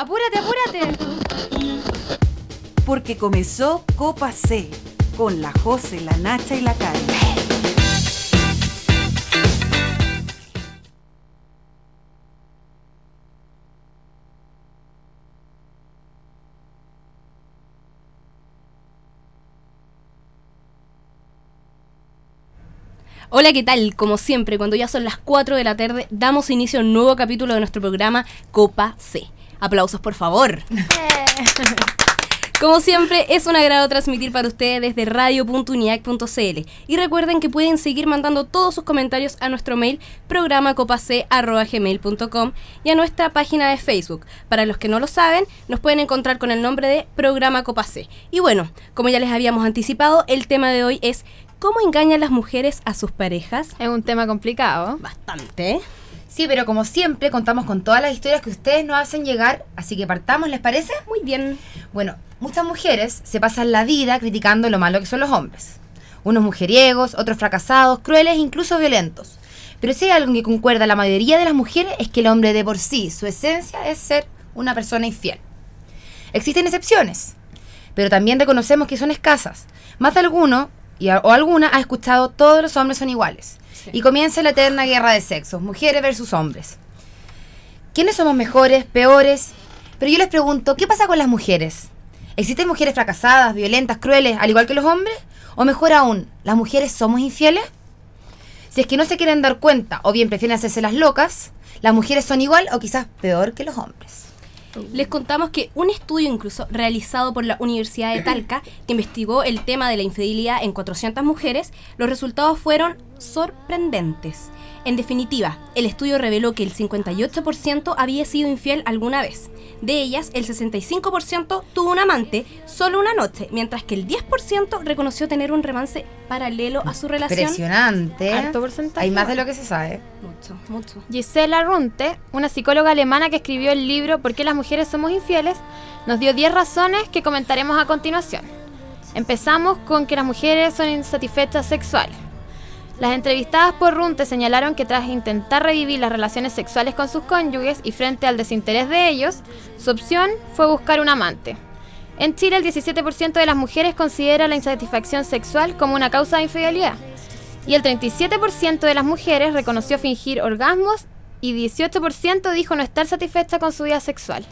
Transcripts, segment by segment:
Apúrate, apúrate. Porque comenzó Copa C con la Jose, la Nacha y la Karen. Hola, ¿qué tal? Como siempre, cuando ya son las 4 de la tarde, damos inicio a un nuevo capítulo de nuestro programa Copa C. Aplausos, por favor. Como siempre, es un agrado transmitir para ustedes desde radio.uniac.cl. Y recuerden que pueden seguir mandando todos sus comentarios a nuestro mail programacopac.gmail.com y a nuestra página de Facebook. Para los que no lo saben, nos pueden encontrar con el nombre de Programa Copa C. Y bueno, como ya les habíamos anticipado, el tema de hoy es ¿Cómo engañan las mujeres a sus parejas? Es un tema complicado. Bastante. Sí, pero como siempre contamos con todas las historias que ustedes nos hacen llegar, así que partamos, ¿les parece? Muy bien. Bueno, muchas mujeres se pasan la vida criticando lo malo que son los hombres. Unos mujeriegos, otros fracasados, crueles e incluso violentos. Pero si hay algo que concuerda la mayoría de las mujeres es que el hombre de por sí, su esencia es ser una persona infiel. Existen excepciones, pero también reconocemos que son escasas. Más de alguno y a- o alguna ha escuchado todos los hombres son iguales. Y comienza la eterna guerra de sexos, mujeres versus hombres. ¿Quiénes somos mejores, peores? Pero yo les pregunto, ¿qué pasa con las mujeres? ¿Existen mujeres fracasadas, violentas, crueles, al igual que los hombres? O mejor aún, ¿las mujeres somos infieles? Si es que no se quieren dar cuenta o bien prefieren hacerse las locas, las mujeres son igual o quizás peor que los hombres. Les contamos que un estudio incluso realizado por la Universidad de Talca, que investigó el tema de la infidelidad en 400 mujeres, los resultados fueron sorprendentes. En definitiva, el estudio reveló que el 58% había sido infiel alguna vez. De ellas, el 65% tuvo un amante solo una noche, mientras que el 10% reconoció tener un romance paralelo a su relación. Impresionante. Harto porcentaje. Hay más de lo que se sabe. Mucho, mucho. Gisela Runte, una psicóloga alemana que escribió el libro ¿Por qué las mujeres somos infieles?, nos dio 10 razones que comentaremos a continuación. Empezamos con que las mujeres son insatisfechas sexuales. Las entrevistadas por Runte señalaron que tras intentar revivir las relaciones sexuales con sus cónyuges y frente al desinterés de ellos, su opción fue buscar un amante. En Chile, el 17% de las mujeres considera la insatisfacción sexual como una causa de infidelidad. Y el 37% de las mujeres reconoció fingir orgasmos y 18% dijo no estar satisfecha con su vida sexual.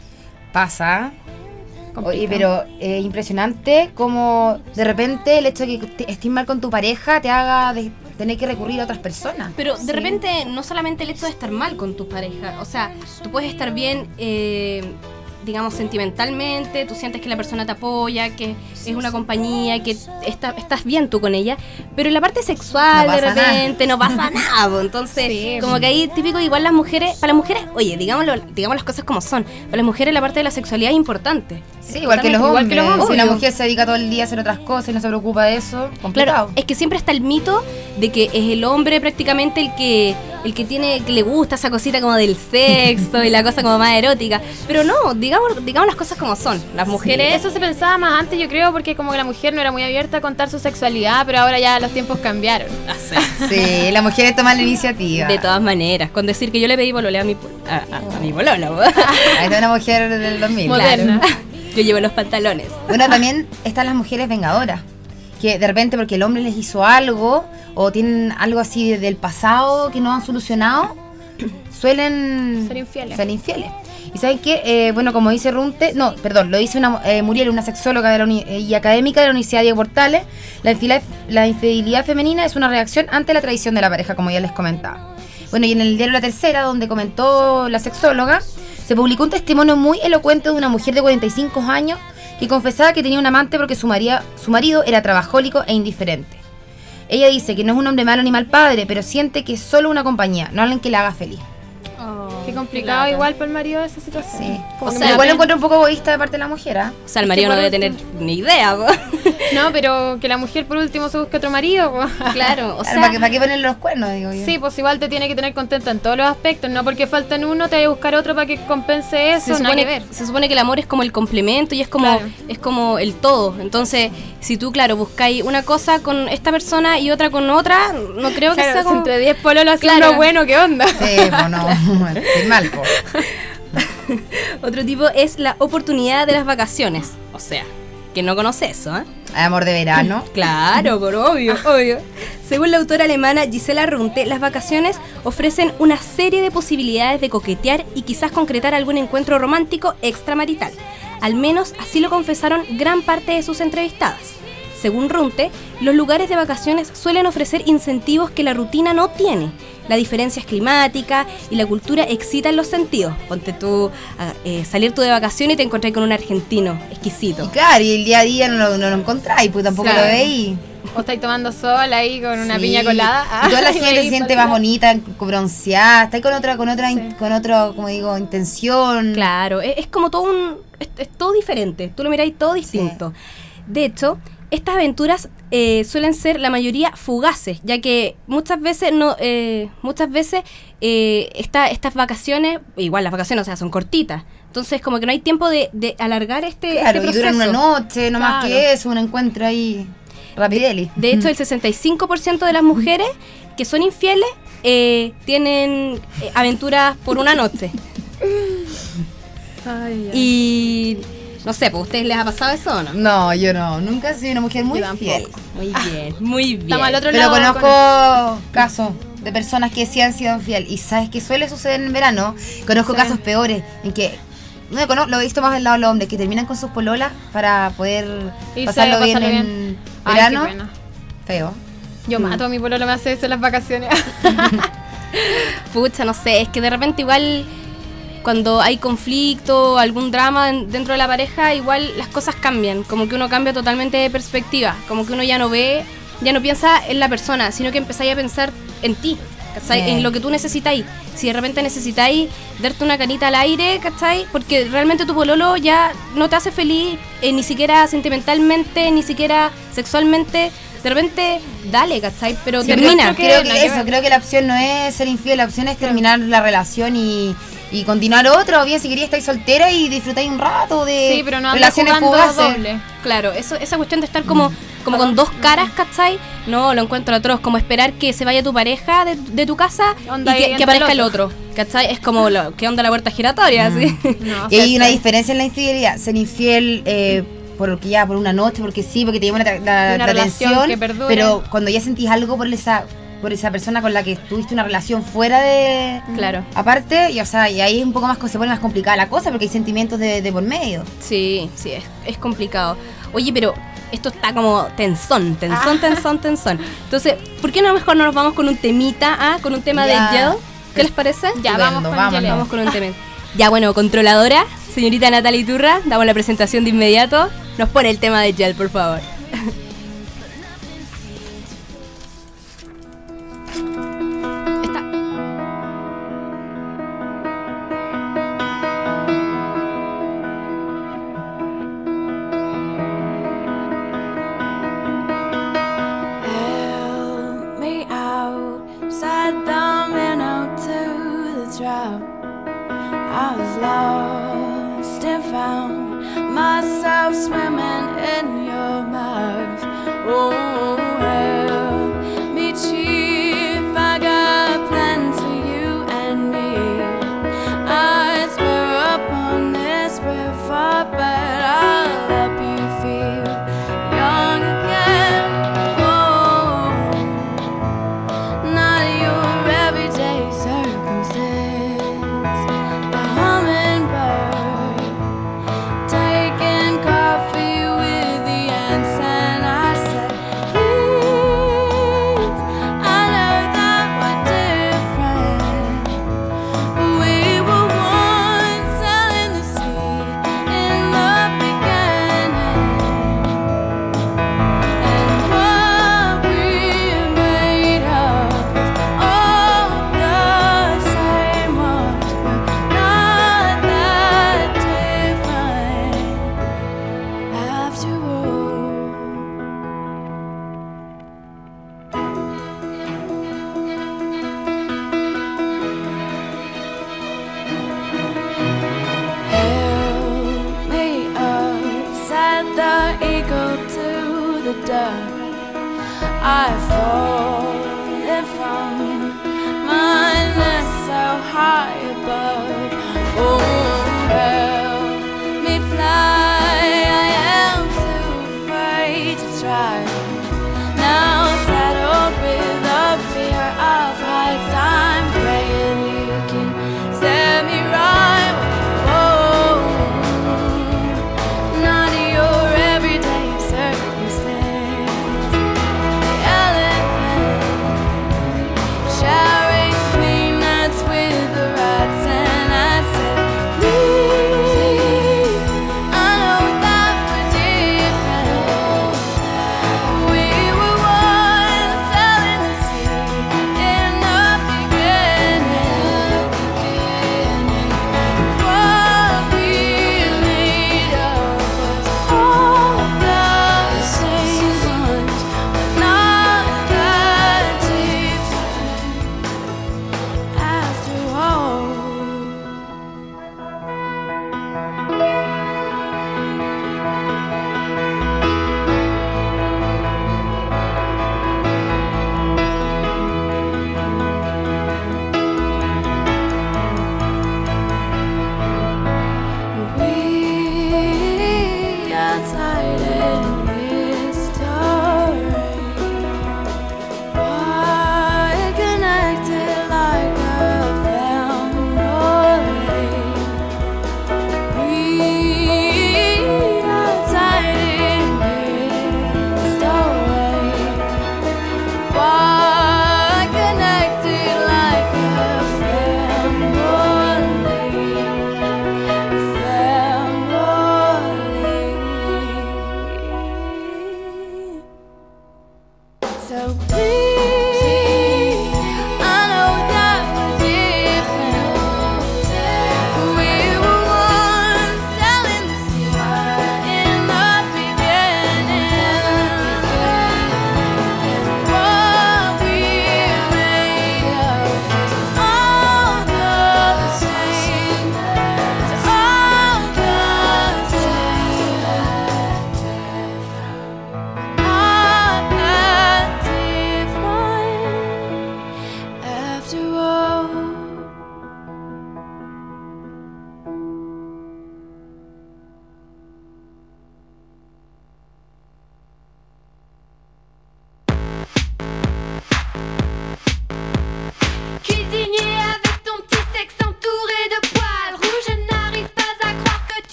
Pasa. Oye, Complicado. pero es impresionante como de repente el hecho de que estés mal con tu pareja te haga de- tener que recurrir a otras personas. Pero de repente no solamente el hecho de estar mal con tu pareja, o sea, tú puedes estar bien, eh, digamos, sentimentalmente, tú sientes que la persona te apoya, que es una compañía, que está, estás bien tú con ella, pero en la parte sexual No de pasa nada. repente no pasa nada, entonces Sí. como que ahí típico igual las mujeres, para las mujeres, oye, digámoslo, digamos las cosas como son, para las mujeres la parte de la sexualidad es importante. Sí, igual que los Igual hombres. que los hombres. Si la mujer se dedica todo el día a hacer otras cosas y no se preocupa de eso, complicado. Claro, es que siempre está el mito de que es el hombre prácticamente el que el que tiene que le gusta esa cosita como del sexo y la cosa como más erótica, pero no, digamos digamos las cosas como son. Las mujeres Eso se pensaba más antes, yo creo, porque como que la mujer no era muy abierta a contar su sexualidad, pero ahora ya los tiempos cambiaron. Sí, la mujer toma la iniciativa. de todas maneras, con decir que yo le pedí pololeo a mi pol- a, a- a mi pololo. Ahí está una mujer del 2000. Moderna. Yo llevo los pantalones. Bueno, también están las mujeres vengadoras. Que de repente porque el hombre les hizo algo o tienen algo así del pasado que no han solucionado, suelen Ser infieles. ser infieles. Y que, eh, bueno, como dice Runte, no, perdón, lo dice una, eh, Muriel, una sexóloga de la eh, y académica de la Universidad Diego Portales, la infidelidad, femenina es una reacción ante la traición de la pareja, como ya les comentaba. Bueno, y en el diario La Tercera, donde comentó la sexóloga, se publicó un testimonio muy elocuente de una mujer de 45 años que confesaba que tenía un amante porque su, maría- su marido era trabajólico e indiferente. Ella dice que no es un hombre malo ni mal padre, pero siente que es solo una compañía, no alguien que la haga feliz. Qué complicado igual para el marido esa situación. Sí. O O sea, igual lo encuentro un poco egoísta de parte de la mujer, ¿ah? O sea, el marido no debe tener ni idea. po. No, pero que la mujer por último se busque otro marido. po. Claro, o Claro, sea, ¿para, qué, para qué ponerle los cuernos, digo yo? Sí, pues igual te tiene que tener contenta en todos los aspectos. No porque falta en uno, te vaya a buscar otro para que compense eso. se supone, que ver. se supone que el amor es como el complemento y es como, Claro. es como el todo. Entonces, si tú, claro, buscáis una cosa con esta persona y otra con otra, no creo que sea como... entre 10 pololos Claro. uno bueno, ¿qué onda? Sí, pues Otro tipo es la oportunidad de las vacaciones. O sea, que no conoce eso, ¿eh? Amor de verano. Claro, por obvio, obvio. Según la autora alemana Gisela Runte, las vacaciones ofrecen una serie de posibilidades de coquetear y quizás concretar algún encuentro romántico extramarital. Al menos así lo confesaron gran parte de sus entrevistadas. Según Runte, los lugares de vacaciones suelen ofrecer incentivos que la rutina no tiene. La diferencia es climática y la cultura excitan los sentidos. Ponte tú a eh, salir tú de vacaciones y te encontrás con un argentino exquisito. Y claro, y el día a día no lo, no lo encontráis, pues tampoco Claro. lo veis. O estáis tomando sol ahí con una Sí. piña colada. Y toda la gente se siente más bonita, bronceada, está ahí con otra, con otra, Sí. con otro, como digo, intención. Claro, es, es como todo un. Es, es todo diferente. Tú lo miráis todo distinto. De hecho, estas aventuras eh, suelen ser la mayoría fugaces, ya que muchas veces no, eh, muchas veces eh, esta- estas vacaciones, igual las vacaciones, o sea, son cortitas. Entonces, como que no hay tiempo de, de alargar este, Claro, este y duran una proceso. noche, no más Claro. que eso, un encuentro ahí rapideli. De hecho, el 65% de las mujeres que son infieles eh, tienen eh, aventuras por una noche. Ay, ay. Y no sé, pues ¿a ustedes les ha pasado eso o no? No, yo no, nunca he sido una mujer muy fiel. Muy bien, muy bien. Estamos al otro Pero lado. conozco casos de personas que sí han sido fiel. Y sabes que suele suceder en verano. Conozco Sí. casos peores en que. No, cono- lo he visto más del lado de los hombres que terminan con sus pololas para poder Y pasarlo bien en Ay, verano. qué pena. Feo. Yo mato a mi pololo me hace eso en las vacaciones. Pucha, no sé, es que de repente igual cuando hay conflicto, algún drama en- dentro de la pareja, igual las cosas cambian, como que uno cambia totalmente de perspectiva, como que uno ya no ve, ya no piensa en la persona, sino que empezáis a pensar en ti, ¿cachai? Sí. En lo que tú necesitáis. Si de repente necesitáis darte una canita al aire, ¿cachai? Porque realmente tu pololo ya no te hace feliz, eh, ni siquiera sentimentalmente, ni siquiera sexualmente. De repente, dale, ¿cachai? Pero Sí, termina. creo que- Creo eso, creo que la opción no es ser infiel, la opción es terminar la relación y, y continuar otra. O bien si querías estar soltera y disfrutáis un rato de Sí, pero no relaciones doble. Claro, eso, esa cuestión de estar como, como con dos caras, ¿cachai? No, lo encuentro atroz. Como esperar que se vaya tu pareja de, de tu casa Onda y que, aparezca el el otro. ¿Cachai? Es como, lo, ¿qué onda la puerta giratoria? así? No, Y hay una diferencia en la infidelidad. Ser infiel eh, porque ya por una noche, porque sí, porque te llama la, la- Una la atención. que. Pero cuando ya sentís algo por esa por esa persona con la que tuviste una relación fuera de claro. aparte, y, o sea, y ahí es un poco más se pone más complicada la cosa porque hay sentimientos de, de por medio. Sí, sí, es, es complicado. Oye, pero esto está como tensón, tensón, tensón, tensón. Entonces, ¿por qué no mejor no nos vamos con un temita, ah, con un tema Ya. de gel? ¿Qué les parece? Ya, Estupendo, vamos con. Yelena. Vamos con un tema. Ya, bueno, controladora, señorita Natalie Turra, damos la presentación de inmediato. Nos pone el tema de gel, por favor.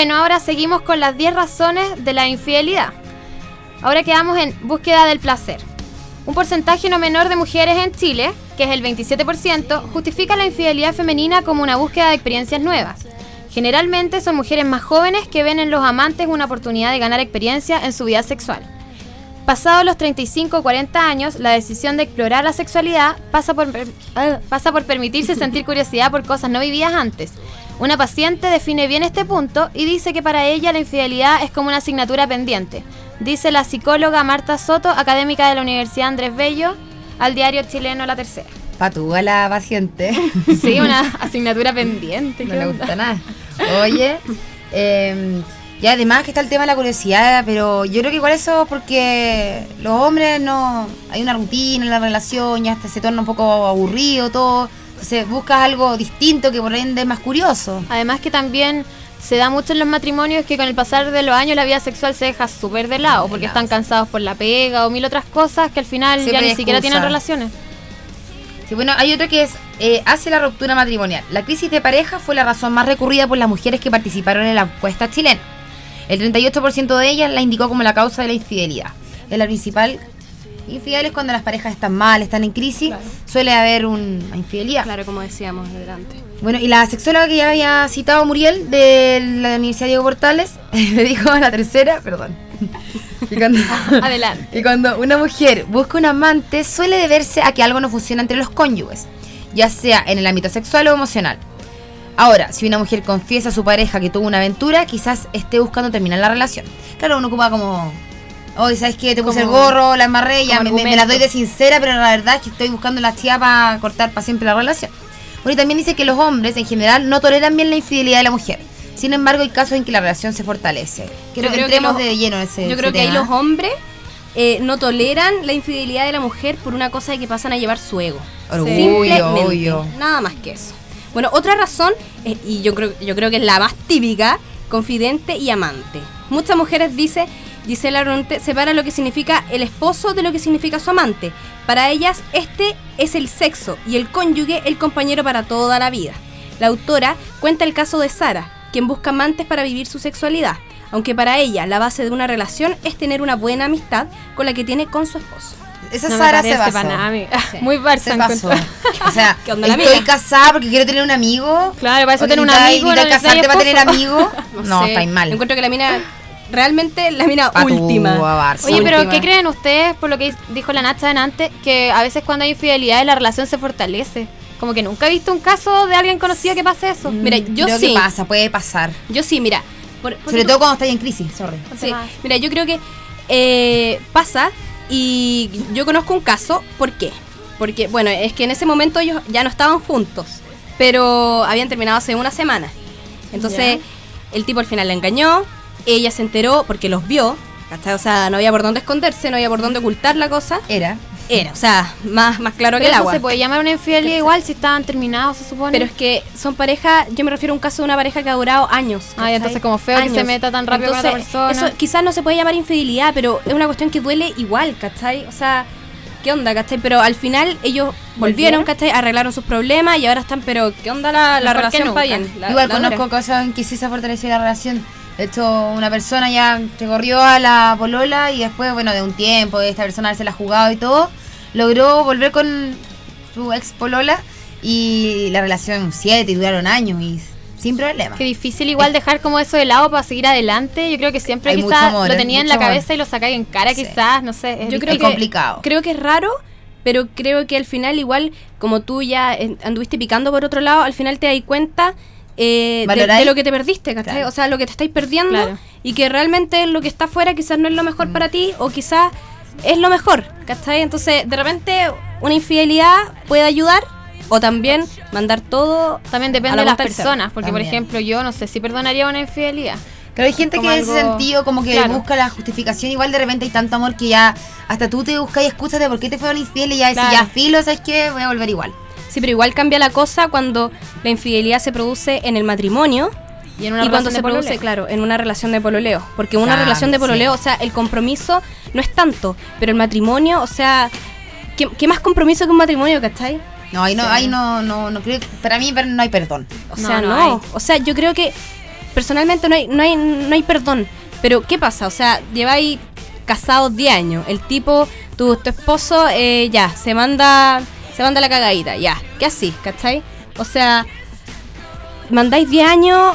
Bueno, ahora seguimos con las 10 razones de la infidelidad. Ahora quedamos en búsqueda del placer. Un porcentaje no menor de mujeres en Chile, que es el 27%, justifica la infidelidad femenina como una búsqueda de experiencias nuevas. Generalmente son mujeres más jóvenes que ven en los amantes una oportunidad de ganar experiencia en su vida sexual. Pasados los 35 o 40 años, la decisión de explorar la sexualidad pasa por, ah, pasa por permitirse sentir curiosidad por cosas no vividas antes. Una paciente define bien este punto y dice que para ella la infidelidad es como una asignatura pendiente. Dice la psicóloga Marta Soto, académica de la Universidad Andrés Bello, al diario chileno La Tercera. Patúa la paciente. Sí, una asignatura pendiente. no ¿qué le gusta nada. Oye, eh, y además que está el tema de la curiosidad, pero yo creo que igual eso porque los hombres no. Hay una rutina en la relación, ya hasta se torna un poco aburrido todo. Entonces buscas algo distinto que por ende es más curioso. Además que también se da mucho en los matrimonios que con el pasar de los años la vida sexual se deja súper de lado porque están cansados por la pega o mil otras cosas que al final ya ni siquiera tienen relaciones. Sí, bueno, hay otra que es, eh, hace la ruptura matrimonial. La crisis de pareja fue la razón más recurrida por las mujeres que participaron en la encuesta chilena. El 38% de ellas la indicó como la causa de la infidelidad. Es la principal infidelidad es cuando las parejas están mal, están en crisis, suele haber un- una infidelidad. Claro, como decíamos adelante. Bueno, y la sexóloga que ya había citado Muriel de la Universidad Diego Portales le dijo a la tercera, perdón. Y cuando, Adelante. y cuando una mujer busca un amante, suele deberse a que algo no funciona entre los cónyuges, ya sea en el ámbito sexual o emocional. Ahora, si una mujer confiesa a su pareja que tuvo una aventura, quizás esté buscando terminar la relación. Claro, uno ocupa como. Oye, ¿sabes qué? Te puse el gorro, la embarré, ya me, me- la doy de sincera, pero la verdad es que estoy buscando la tía para cortar para siempre la relación. Bueno, y también dice que los hombres en general no toleran bien la infidelidad de la mujer. Sin embargo, hay casos en que la relación se fortalece. Creo Yo que creo que entremos los- de lleno en ese Yo ese creo que ahí los hombres eh, no toleran la infidelidad de la mujer por una cosa de que pasan a llevar su ego. Orgullo, obvio. Nada más que eso. Bueno, otra razón, eh, y yo creo, yo creo que es la más típica, confidente y amante. Muchas mujeres dice, Gisela Ronte, separa lo que significa el esposo de lo que significa su amante. Para ellas, este es el sexo y el cónyuge el compañero para toda la vida. La autora cuenta el caso de Sara, quien busca amantes para vivir su sexualidad, aunque para ella la base de una relación es tener una buena amistad con la que tiene con su esposo. Esa No Sara se amiga. Sí. Muy Barça Se encuentro. O sea, ¿Qué onda la estoy amiga? casada porque quiero tener un amigo. Claro, para eso tener un amigo, no necesitas casarte para tener esposo. amigos. No, sé, estáis mal. Encuentro que la mina, realmente la mina Patúa, última. Barça. Oye, pero Última. ¿qué creen ustedes, por lo que dijo la Nacha antes, que a veces cuando hay infidelidad la relación se fortalece? Como que nunca he visto un caso de alguien conocido que pase eso. Mira, yo Creo sí. que pasa, puede pasar. Yo sí, mira. por- por- Sobre todo cuando estáis en crisis, sorry. Sí, mira, yo creo que eh, pasa y yo conozco un caso. ¿Por qué? Porque, bueno, es que en ese momento ellos ya no estaban juntos, pero habían terminado hace una semana. Entonces, el tipo al final la engañó, ella se enteró porque los vio, ¿cachai? O sea, no había por dónde esconderse, no había por dónde ocultar la cosa. Era. Era, o sea, más, más claro Pero que el eso agua. se puede llamar una infidelidad igual si estaban terminados, se supone. Pero es que son pareja, yo me refiero a un caso de una pareja que ha durado años. Ay, ¿cachai? entonces como feo que se meta tan rápido con otra persona. Eso quizás no se puede llamar infidelidad, pero es una cuestión que duele igual, ¿cachai? O sea, ¿qué onda, cachai? Pero al final ellos volvieron, ¿cachai? Arreglaron sus problemas y ahora están, pero ¿qué onda la, la Mejor que relación nunca. para bien? La- Igual la conozco dura. casos en que sí se fortaleció la relación. De hecho, una persona ya te corrió a la polola y después, bueno, de un tiempo, de esta persona haberse la jugado y todo, logró volver con su ex polola y la relación siete y duraron años y sin problema. Qué difícil igual dejar como eso de lado para seguir adelante. Yo creo que siempre Hay quizás amor, lo tenía en la amor. cabeza y lo sacáis en cara Sí. quizás, no sé. es Yo creo Es que complicado. Creo que es raro, pero creo que al final igual, como tú ya anduviste picando por otro lado, al final te das cuenta eh, de, lo que te perdiste, ¿cachai? Claro. O sea, lo que te estáis perdiendo Claro. y que realmente lo que está afuera quizás no es lo mejor para ti o quizás es lo mejor, ¿cachai? Entonces, de repente, una infidelidad puede ayudar o también mandar todo. También a depende la de las personas, porque por ejemplo yo no sé si perdonaría una infidelidad. Pero hay gente como que en ese sentido como que Claro. busca la justificación. Igual de repente hay tanto amor que ya hasta tú te buscas y excusas de por qué te fueron infiel y ya decís, Claro. ya filo, ¿sabes qué? Voy a volver igual. Sí, pero igual cambia la cosa cuando la infidelidad se produce en el matrimonio Y en una y cuando se produce, pololeo. claro, en una relación de pololeo. Porque una relación de sí. pololeo, o sea, el compromiso no es tanto, pero el matrimonio, o sea, ¿qué, qué más compromiso que un matrimonio, cachai? No, ahí no, Sí. ahí no, no, no creo, para mí no hay perdón. O sea, no no. hay. O sea, yo creo que personalmente no hay, no hay, no hay perdón. Pero, ¿qué pasa? O sea, lleváis casados 10 años. El tipo, tu, tu esposo, eh, ya, se manda, se manda la cagadita, ya. ¿Qué así? ¿Cachai? O sea, mandáis 10 años,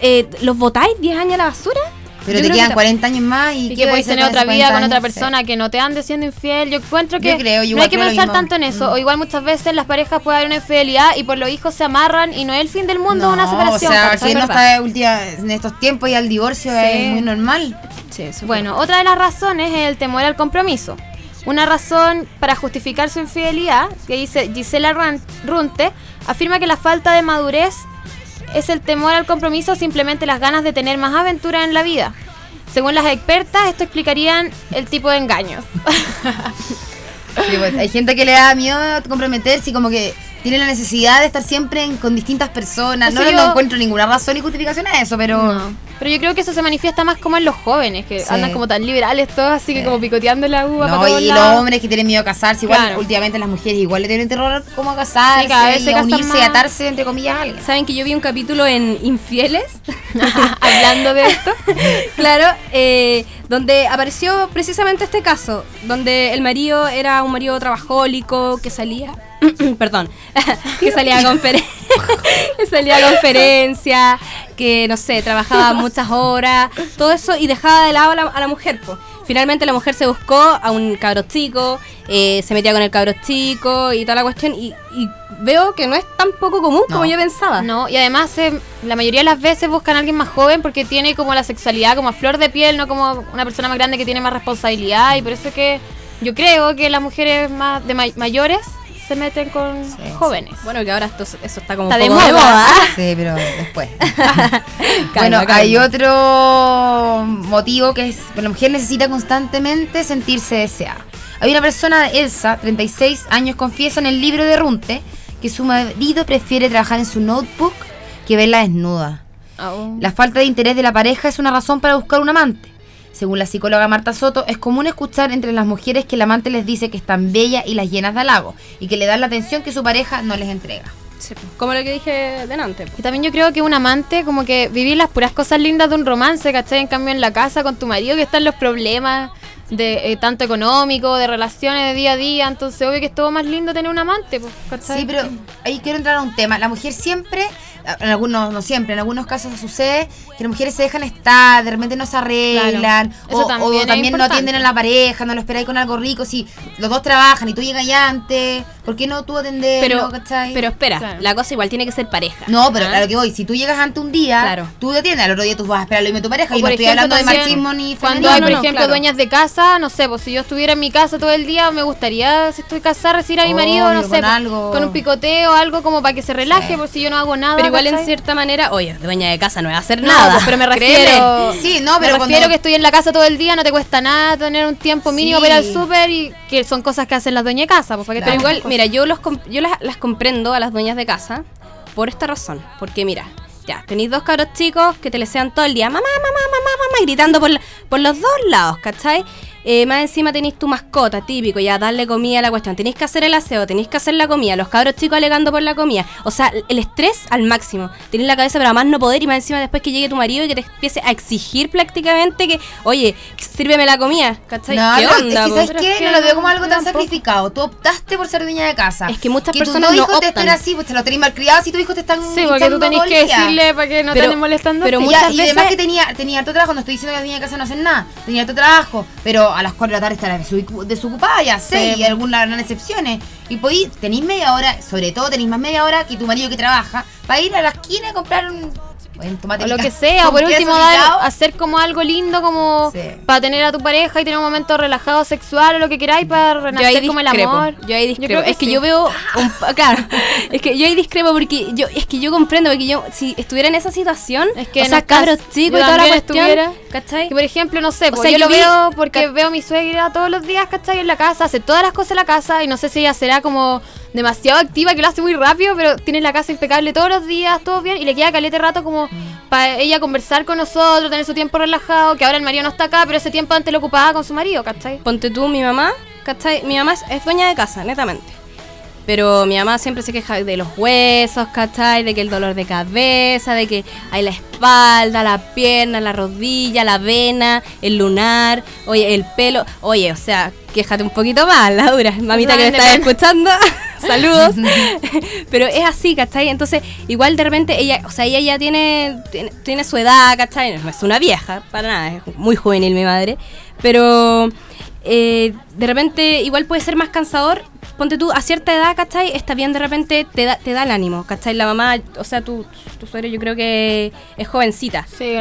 eh, ¿los votáis 10 años a la basura? Pero Yo te quedan que 40 años más y, Y ¿qué que hacer tener otra vida 40 con otra persona que no te ande siendo infiel. Yo encuentro que Yo creo, yo no hay que pensar tanto en eso. Mm. O igual muchas veces las parejas puede haber una infidelidad y por los hijos se amarran y no es el fin del mundo una separación. O sea, si no está en estos tiempos y al divorcio Sí. es muy normal. Sí, Bueno, otra de las razones es el temor al compromiso. Una razón para justificar su infidelidad, que dice Gisela Runte, afirma que la falta de madurez es el temor al compromiso o simplemente las ganas de tener más aventura en la vida. Según las expertas, esto explicarían el tipo de engaños. Sí, pues, hay gente que le da miedo comprometerse y como que tiene la necesidad de estar siempre en- con distintas personas. Eso No, yo- no encuentro ninguna razón ni justificación a eso, pero... No. Pero yo creo que eso se manifiesta más como en los jóvenes, que Sí. andan como tan liberales todos, así que como picoteando la uva No, para todos y lados. los hombres que tienen miedo a casarse, igual Claro. últimamente las mujeres igual le tienen terror como a casarse Sí, cada vez se y a unirse y atarse entre comillas a alguien. ¿Saben que yo vi un capítulo en Infieles? Hablando de esto. claro, eh, donde apareció precisamente este caso, donde el marido era un marido trabajólico que salía, perdón, que salía a conferencia, que salía a conferencia, que no sé, trabajaba muchas horas, todo eso y dejaba de lado a la, a la mujer, po. Finalmente la mujer se buscó a un cabro chico, eh, se metía con el cabro chico y toda la cuestión y, y veo que no es tan poco común como No. yo pensaba. No, y además eh, la mayoría de las veces buscan a alguien más joven porque tiene como la sexualidad como a flor de piel, no como una persona más grande que tiene más responsabilidad y por eso es que yo creo que las mujeres más de may- mayores se meten con Sí. jóvenes. Bueno, que ahora esto, eso está como Está un de poco de moda. moda. Sí, pero después. Calma, bueno, calma. hay otro motivo que es que la mujer necesita constantemente sentirse deseada. Hay una persona, Elsa, 36 años, confiesa en el libro de Runte que su marido prefiere trabajar en su notebook que verla desnuda. Oh. La falta de interés de la pareja es una razón para buscar un amante. Según la psicóloga Marta Soto, es común escuchar entre las mujeres que el amante les dice que están bellas y las llenas de halago y que le dan la atención que su pareja no les entrega. Sí, como lo que dije delante. Y también yo creo que un amante, como que vivir las puras cosas lindas de un romance, ¿cachai? En cambio en la casa con tu marido que están los problemas de eh, tanto económico, de relaciones de día a día, entonces obvio que es todo más lindo tener un amante, pues, ¿cachai? Sí, pero ahí quiero entrar a un tema. La mujer siempre, en algunos, no siempre, en algunos casos sucede que las mujeres se dejan estar, de repente no se arreglan, Claro. O, también o es también no atienden a la pareja, no lo esperáis con algo rico. Si los dos trabajan y tú llegas ya antes, ¿por qué no tú atenderlo, Pero, cachai? pero espera, Claro. la cosa igual tiene que ser pareja. no, pero ¿Ah? a lo que voy, si tú llegas antes un día, Claro. tú te atiendes, al otro día tú vas a esperar lo mismo de tu pareja. O y no por estoy ejemplo, hablando de machismo ni Cuando hay, no, por no, ejemplo, claro. dueñas de casa, no sé, pues si yo estuviera en mi casa todo el día, me gustaría, si estoy casada, recibir a mi marido, no sé, con pues, algo. con un picoteo, algo como para que se relaje, Sí. por si yo no hago nada. Pero igual en cierta manera, oye, dueña de casa no va a hacer nada. pues, pero me Créeme. refiero. Sí, no, pero me cuando- refiero que estoy en la casa todo el día, no te cuesta nada tener un tiempo mínimo Sí. para ir al súper y que son cosas que hacen las dueñas de casa. Pues, ¿para qué Pero igual, mira, yo los com- yo las, las comprendo a las dueñas de casa por esta razón. Porque mira, ya, tenéis dos cabros chicos que te le sean todo el día, mamá, mamá, mamá, mamá, gritando por, la- por los dos lados, ¿cachai? Eh, más encima tenéis tu mascota, típico, ya darle comida a la cuestión. Tenéis que hacer el aseo, tenéis que hacer la comida, los cabros chicos alegando por la comida. O sea, el estrés al máximo. Tenéis la cabeza para más no poder y más encima después que llegue tu marido y que te empiece a exigir prácticamente que, oye, sírveme la comida, ¿cachai? No, ¿Qué no, onda? es que? ¿sabes Pero qué? es que no lo veo como algo tan tampoco. sacrificado. Tú optaste por ser dueña de casa. Es que muchas personas dos no hijos te optan. estén así, pues te lo tenés mal criado si tus hijos te están Sí, porque tú tenés que decirle para que no Pero- te molestando. pero muchas ya- y además veces- que tenía, tenía harto trabajo, no estoy diciendo que la dueña de casa no hacen nada, tenía harto trabajo, pero a las 4 de la tarde estará desocupada, ya sé, Sí. y algunas gran excepciones. Y podéis, tenéis media hora, sobre todo tenéis más media hora que tu marido que trabaja, para ir a la esquina y comprar un, tomate O lo que sea, o por último dar, hacer como algo lindo como Sí. para tener a tu pareja y tener un momento relajado sexual o lo que queráis para Yo ahí renacer como el amor. Yo ahí discrepo. creo es que sí. yo veo un pa- claro, es que yo ahí discrepo porque yo es que yo comprendo porque yo si estuviera en esa situación, Es que o no sea, cabros yo chicos y toda la cuestión, estuviera- ¿cachai? Que por ejemplo, no sé, O pues sea, yo, yo lo vi- veo porque veo a mi suegra todos los días, ¿cachai? En la casa, hace todas las cosas en la casa y no sé si ella será como demasiado activa, que lo hace muy rápido, pero tiene la casa impecable todos los días, todo bien, y le queda calete rato como para ella conversar con nosotros, tener su tiempo relajado, que ahora el marido no está acá, pero ese tiempo antes lo ocupaba con su marido, ¿cachai? Ponte tú, mi mamá, ¿cachai? Mi mamá es, es dueña de casa, netamente. Pero mi mamá siempre se queja de los huesos, ¿cachai? De que el dolor de cabeza, de que hay la espalda, la pierna, la rodilla, la vena, el lunar, oye, el pelo. Oye, o sea, quéjate un poquito más, la dura. Mamita que me Depende. está escuchando, saludos. Pero es así, ¿cachai? Entonces, igual de repente ella, o sea, ella ya tiene, tiene, tiene su edad, ¿cachai? No es una vieja, para nada, es muy juvenil mi madre. Pero eh, de repente igual puede ser más cansador. Ponte tú, a cierta edad, ¿cachai? Está bien, de repente te da, te da el ánimo, ¿cachai? La mamá, o sea, tu, tu suegra yo creo que es jovencita. Sí,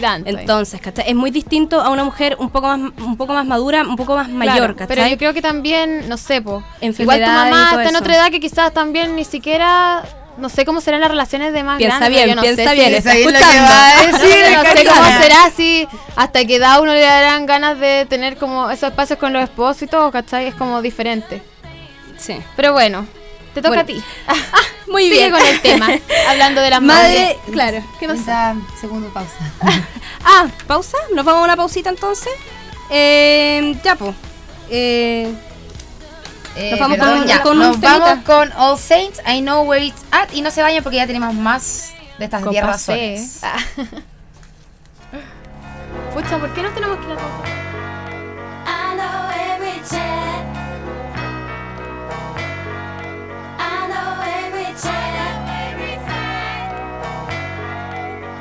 tantos. Entonces, ¿cachai? Es muy distinto a una mujer un poco más, un poco más madura, un poco más mayor, Claro, ¿cachai? Pero yo creo que también, no sé, po. Igual tu mamá está en otra edad que quizás también ni siquiera. No sé cómo serán las relaciones de más Piensa grandes. bien, yo no piensa sé bien, está escuchando. a decir, no sé cómo será si hasta que edad uno le darán ganas de tener como esos espacios con los esposos y todo, ¿cachai? Es como diferente. Sí. Pero bueno, te toca Bueno. a ti. Muy Sigue bien. con el tema, hablando de las Madre, madres. claro. ¿Qué pasa? Segundo pausa. Ah, pausa. Nos vamos a una pausita entonces. Eh, ya, pues. Eh, Eh, Nos vamos perdón, con- ya. con un Nos vamos con All Saints, I Know Where It's At. Y no se vayan porque ya tenemos más de estas 10 Copa C. razones. Ah. Pucha, ¿por qué no tenemos que ir a la pausa? I know every every tap.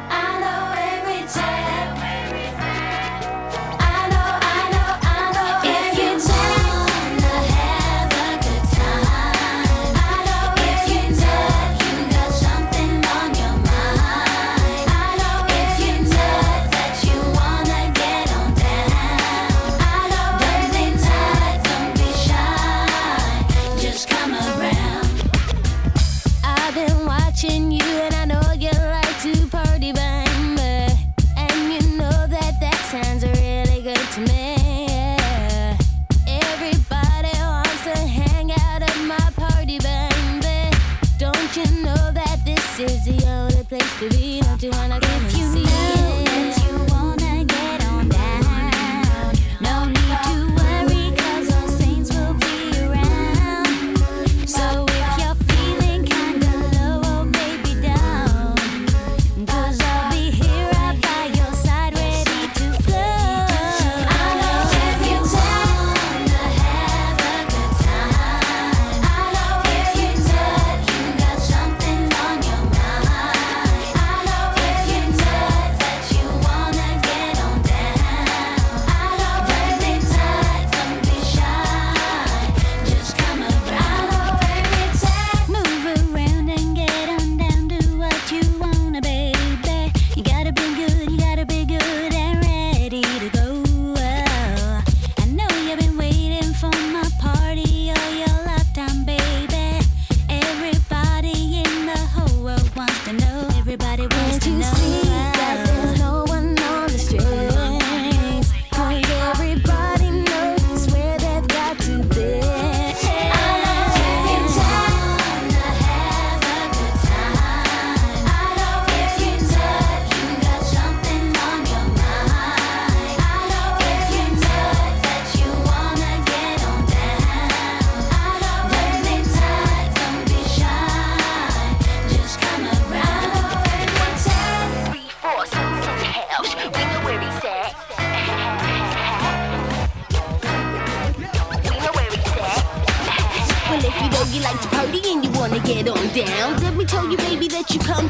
I know every tap.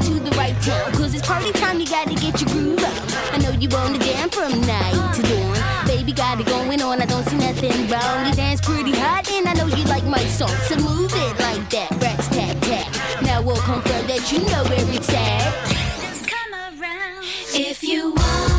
To the right town. Cause it's party time, you gotta get your groove on. I know you wanna jam from night to dawn. Baby, got it going on, I don't see nothing wrong. You dance pretty hot, and I know you like my song. So move it like that, rats tat tat. Now we'll confirm that you know where it's at. Come around. If you wanna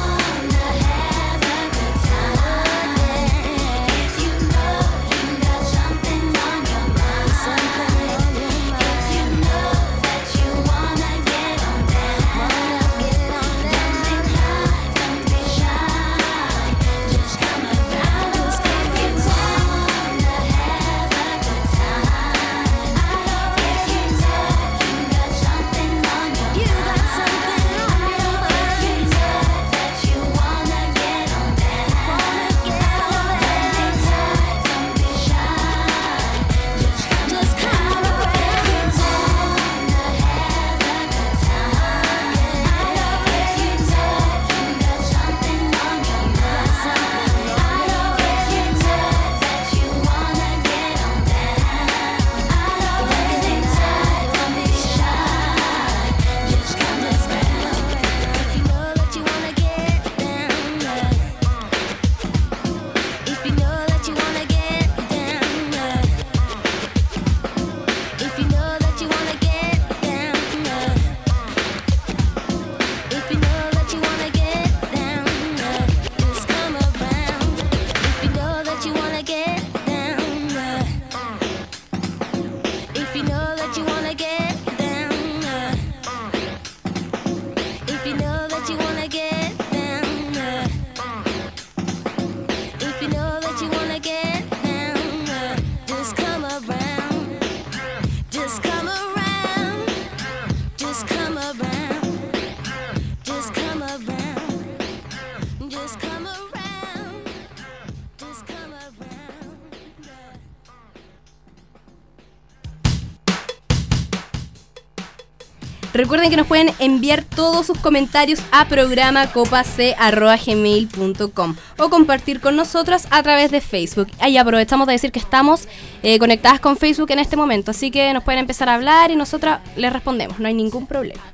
Recuerden que nos pueden enviar todos sus comentarios a programa copac.gmail.com o compartir con nosotros a través de Facebook. Ahí aprovechamos de decir que estamos eh, conectadas con Facebook en este momento, así que nos pueden empezar a hablar y nosotras les respondemos, no hay ningún problema.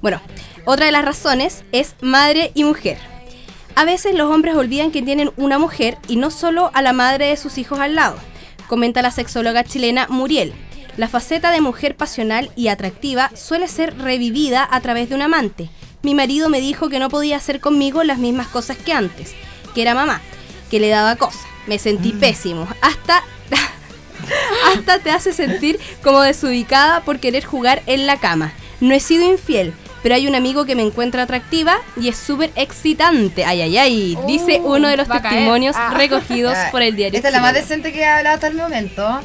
Bueno, otra de las razones es madre y mujer. A veces los hombres olvidan que tienen una mujer y no solo a la madre de sus hijos al lado, comenta la sexóloga chilena Muriel. La faceta de mujer pasional y atractiva suele ser revivida a través de un amante. Mi marido me dijo que no podía hacer conmigo las mismas cosas que antes, que era mamá, que le daba cosas. Me sentí pésimo. Hasta hasta te hace sentir como desubicada por querer jugar en la cama. No he sido infiel, pero hay un amigo que me encuentra atractiva y es súper excitante. Ay, ay, ay, dice Uh, uno de los testimonios Ah. recogidos Ah, por el diario. Esta es la más decente que he hablado hasta el momento.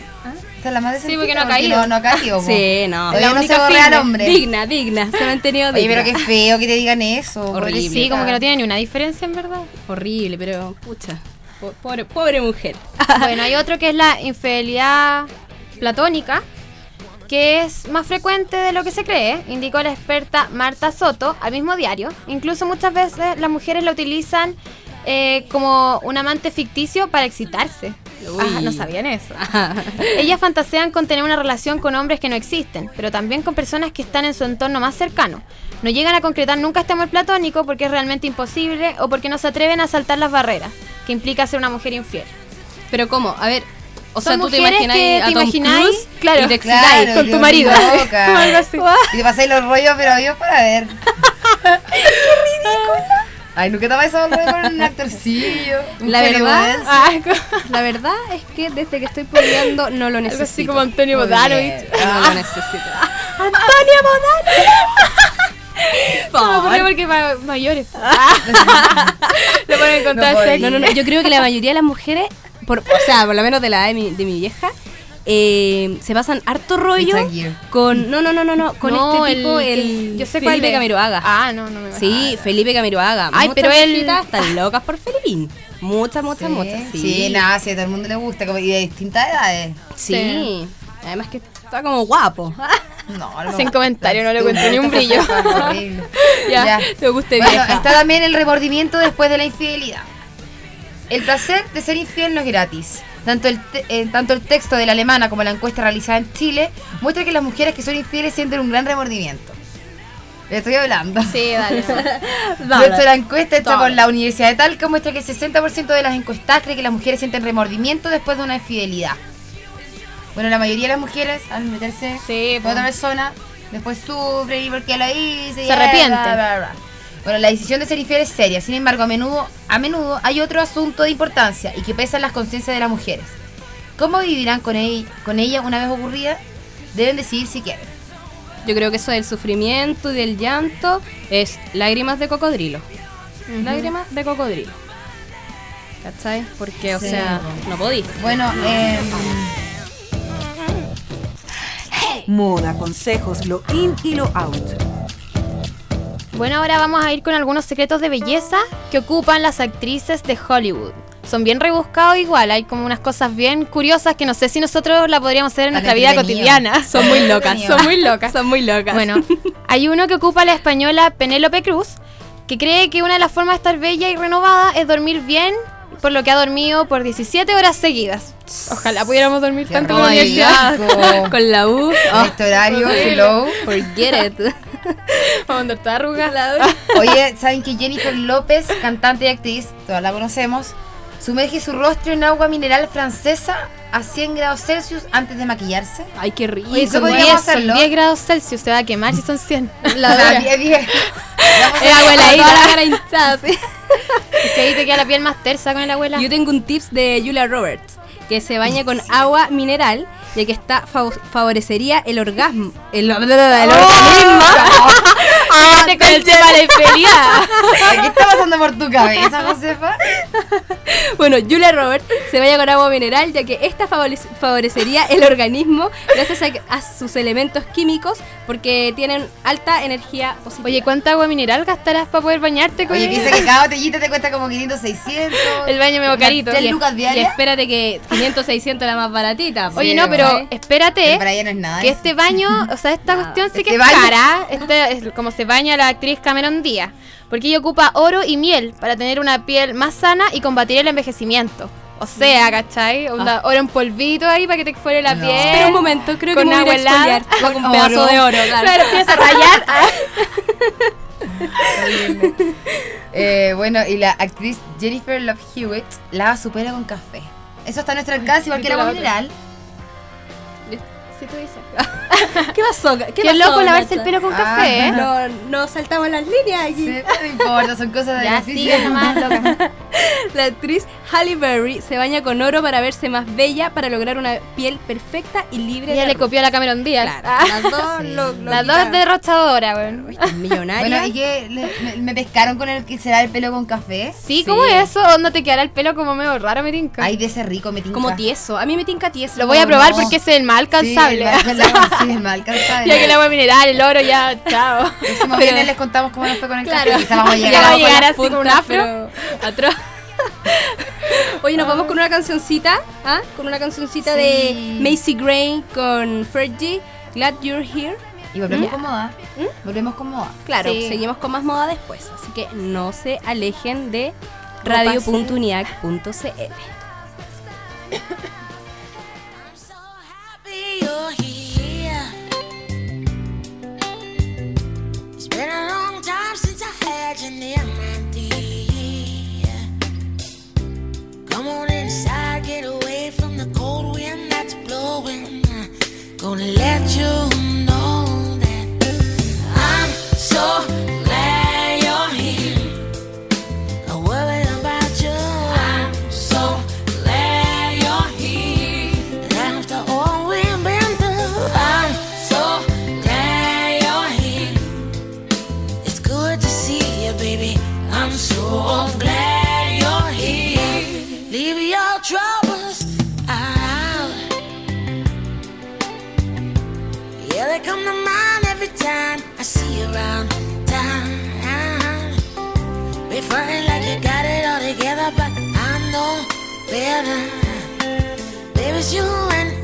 La más decente. porque no ha caído. No, no ha caído. po. Sí, no. Todavía La no única se firme. al hombre. Digna, digna. Se ha mantenido Oye, digna. pero qué feo que te digan eso. Horrible. Sí, como que no tiene ni una diferencia en verdad. Horrible, pero pucha. po- Pobre, pobre mujer. Bueno, hay otro que es la infidelidad platónica, que es más frecuente de lo que se cree, indicó la experta Marta Soto al mismo diario. Incluso muchas veces las mujeres la utilizan eh, como un amante ficticio para excitarse. Ah, no sabían eso. Ellas fantasean con tener una relación con hombres que no existen, pero también con personas que están en su entorno más cercano. No llegan a concretar nunca este amor platónico porque es realmente imposible o porque no se atreven a saltar las barreras, que implica ser una mujer infiel. Pero ¿cómo? A ver, o sea, tú te que a te Tom imagináis, Cruise claro, y te Claro, excitáis. con tu yo marido. loca. Algo así. Y te pasáis los rollos, pero Dios para ver. ¡Qué ridícula! Ay, nunca te pasado el rollo con un actorcillo. un La verdad. Ah, La verdad es que desde que estoy poniendo no lo algo necesito. así como Antonio Bodanovich. No lo necesito. ¡Antonio Bodanovich! porque para mayores. Lo ponen en No. No, no, no. Yo creo que la mayoría de las mujeres, por, o sea, por lo menos de la edad de mi, de mi vieja, eh, se pasan harto rollo con. No, no, no, no, no. Con No, este tipo, el. yo sé cuál Felipe es. Camiroaga. Ah, no, no me Sí, Felipe Camiroaga. Ay, Muchas pero él- están locas por Felipín. Muchas, muchas, Sí, muchas. Sí, sí, nada, sí, a todo el mundo le gusta. como- Y de distintas edades. Sí. Sí. Además que está como guapo. No, no. Sin comentario, no le encuentro ni un brillo. ya, Ya. te guste Bueno, vieja. está también el remordimiento después de la infidelidad. El placer de ser infiel no es gratis. Tanto el, te- eh, tanto el texto de la alemana como la encuesta realizada en Chile muestra que las mujeres que son infieles sienten un gran remordimiento. Le estoy hablando. Sí, dale. Dale. De hecho, la encuesta hecha Dale. por la Universidad de Talca muestra que el 60% de las encuestadas cree que las mujeres sienten remordimiento después de una infidelidad. Bueno, la mayoría de las mujeres al meterse Sí, con otra persona, después sufre y porque lo hice. y Se arrepiente. bla, bla, bla. Bueno, la decisión de ser infiel es seria, sin embargo, a menudo, a menudo hay otro asunto de importancia y que pesa en las conciencias de las mujeres. ¿Cómo vivirán con, ella, con ella una vez ocurrida? Deben decidir si quieren. Yo creo que eso del sufrimiento y del llanto es lágrimas de cocodrilo. Lágrimas de cocodrilo. ¿Cachai? Porque, o Sí. sea, no podís. Bueno, eh, Moda, consejos, lo in y lo out. Bueno, ahora vamos a ir con algunos secretos de belleza que ocupan las actrices de Hollywood. Son bien rebuscados igual, hay como unas cosas bien curiosas que no sé si nosotros la podríamos hacer en Tan nuestra vida cotidiana. Son muy locas, son muy locas, son muy locas. Bueno, hay uno que ocupa la española Penélope Cruz, que cree que una de las formas de estar bella y renovada es dormir bien, por lo que ha dormido por 17 horas seguidas. Ojalá pudiéramos dormir Qué tanto en la universidad. Con la U. en oh, este horario, hello. forget it. Vamos a andar toda arrugada. Oye, ¿saben que Jennifer López, cantante y actriz, todas la conocemos, sumerge su rostro en agua mineral francesa a 100 grados Celsius antes de maquillarse? Ay, qué rico. Oye, eso Son podríamos 10, son hacerlo. 10 grados Celsius, se va a quemar si son 100. La O sea, dura. 10, 10. Vamos a Es abueladita. Toda la cara hinchada, sí. Es que ahí te queda la piel más tersa con el abuela. Yo tengo un tips de Julia Roberts, que se baña con agua mineral, ya que esta fav- favorecería el orgasmo. El, el organismo. Quédate con el tema de. ¿Qué está pasando por tu cabeza, Josefa? Bueno, Julia Roberts se vaya con agua mineral ya que esta favorec- favorecería el organismo gracias a, a sus elementos químicos porque tienen alta energía positiva. Oye, ¿cuánta agua mineral gastarás para poder bañarte con Oye, piensa que cada botellita te cuesta como 500, 600. El baño medio carito. ¿Tres y, lucas y diarias? espérate que 500, 600 la más baratita. Oye, Sí, no, pero espérate. Para ella no es nada. Que eso. este baño, o sea, esta cuestión sí que Este es baño. cara. Este es como se baña la actriz Cameron Díaz. Porque ella ocupa oro y miel para tener una piel más sana y combatir el envejecimiento. O sea, ¿cachai? Onda, oro en polvito ahí para que te exfole la No. piel. Espera un momento, creo con que me voy a con un pedazo oro. de oro, claro. Claro, a rayar. Horrible. Eh, bueno, y la actriz Jennifer Love Hewitt lava su pelo con café. Eso está a nuestro alcance, igual que el agua mineral. Sí, tú dices. ¿Qué pasó? ¿Qué, Qué, pasó, loco lavarse el pelo con Ah, café, ¿eh? No, no saltamos las líneas aquí. Sí, no importa, son cosas de Ya oficio. sigue nomás, loca. La actriz Halle Berry se baña con oro para verse más bella, para lograr una piel perfecta y libre Ella de le copió a la Cameron Díaz. Claro, Ah, las dos Sí. lo, lo las dos derrochadoras, weón. millonarias. Bueno, ¿y qué? Le- me, me pescaron con el que se da el pelo con café? Sí, ¿cómo es eso? ¿Onda te quedará el pelo como medio raro, me tinca? Ay, de ese rico, me tinca. como tieso. A mí me tinca tieso. Lo voy a no, probar no. porque es el más alcanzable. Sí, ya que el agua mineral, el oro, ya, chao. Pero- viernes les contamos cómo nos fue con el Claro. café. Quizá vamos a Ya llegar va a a llegar así con un afro. atroz. Oye, nos vamos con una cancioncita, ¿ah? Con una cancioncita Sí. de Macy Gray con Fergie, Glad You're Here. Y volvemos ¿Mm? con moda. Volvemos con moda. Claro, Sí. seguimos con más moda después, así que no se alejen de radio.uniac.cl. Gonna let you know that I'm so time I see you around town. Be frontin' like you got it all together, but I know better. It's you and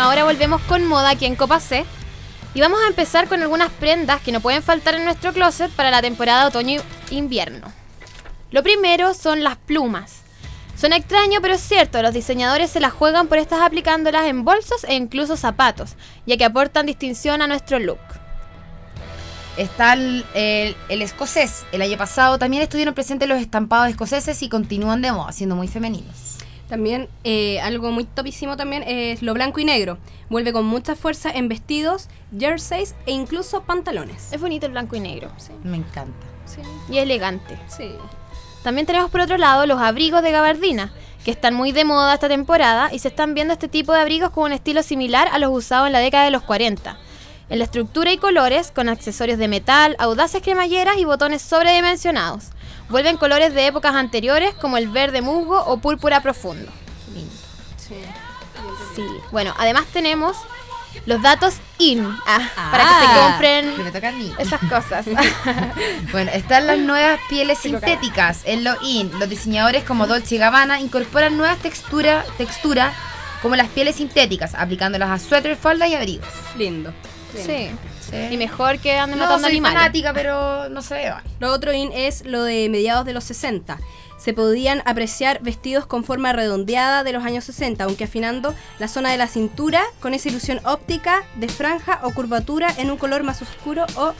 Ahora volvemos con moda aquí en Copa C. Y vamos a empezar con algunas prendas que no pueden faltar en nuestro closet para la temporada otoño-invierno. Lo primero son las plumas. Suena extraño, pero es cierto, los diseñadores se las juegan por estas aplicándolas en bolsos e incluso zapatos, ya que aportan distinción a nuestro look. Está el, el- el escocés. El año pasado también estuvieron presentes los estampados escoceses y continúan de moda, siendo muy femeninos. También eh, algo muy topísimo también es lo blanco y negro. Vuelve con mucha fuerza en vestidos, jerseys e incluso pantalones. Es bonito el blanco y negro Me encanta. Sí, y elegante. sí. También tenemos por otro lado los abrigos de gabardina, que están muy de moda esta temporada y se están viendo este tipo de abrigos con un estilo similar a los usados en la década de los 40. En la estructura y colores, con accesorios de metal, audaces cremalleras y botones sobredimensionados. Vuelven colores de épocas anteriores como el verde musgo o púrpura profundo. sí. Sí. Bueno, además tenemos los datos IN, ah, Ah. para que se Que compren me toca a mí. esas cosas. Bueno, están las nuevas pieles sintéticas en lo in. Los diseñadores como Dolce y Gabbana incorporan nuevas texturas textura como las pieles sintéticas, aplicándolas a suéter, falda y abrigos. Lindo. sí. Y mejor que anden No matando soy animales. fanática, pero no se ve mal. Lo otro in es lo de mediados de los 60. Se podían apreciar vestidos con forma redondeada de los años 60, aunque afinando la zona de la cintura con esa ilusión óptica de franja o curvatura en un color más oscuro o